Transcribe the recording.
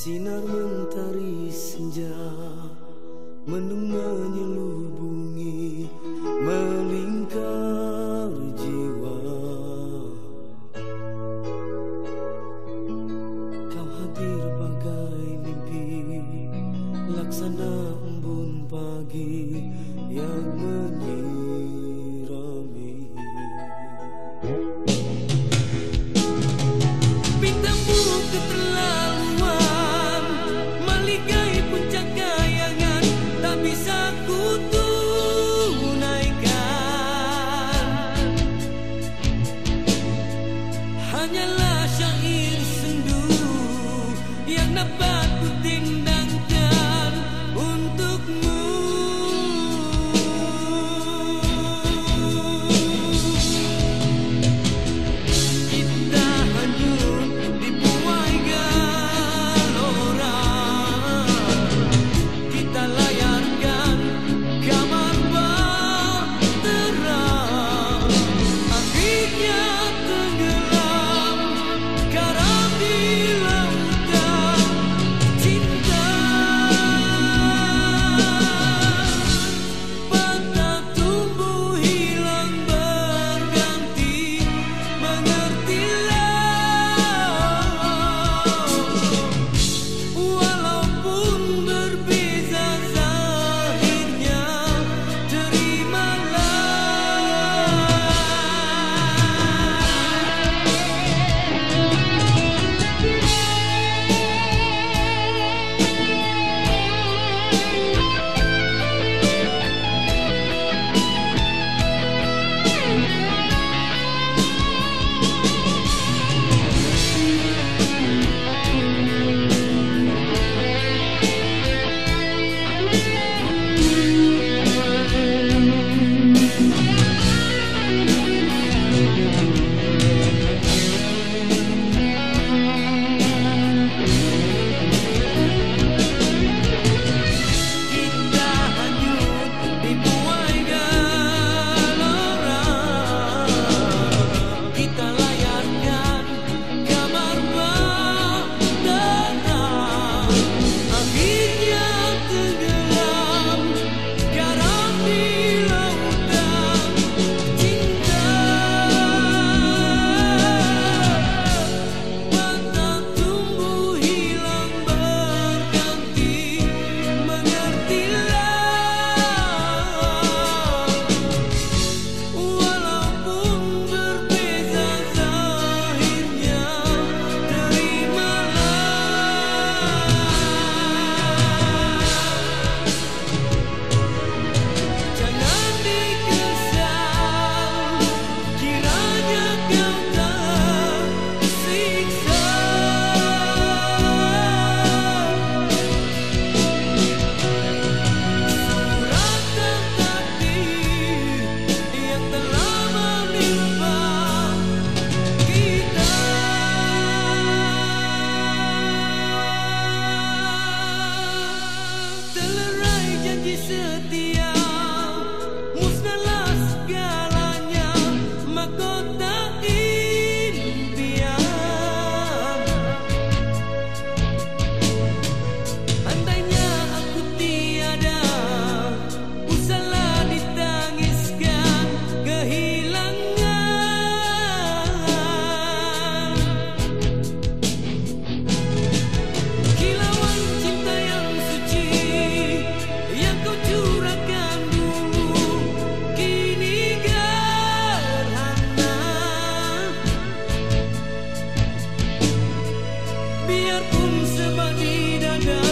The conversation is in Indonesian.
Sinar mentari senja Mendung menyelubungi adalah syair sendu yang dapat ku should be biarpun sebab di dadah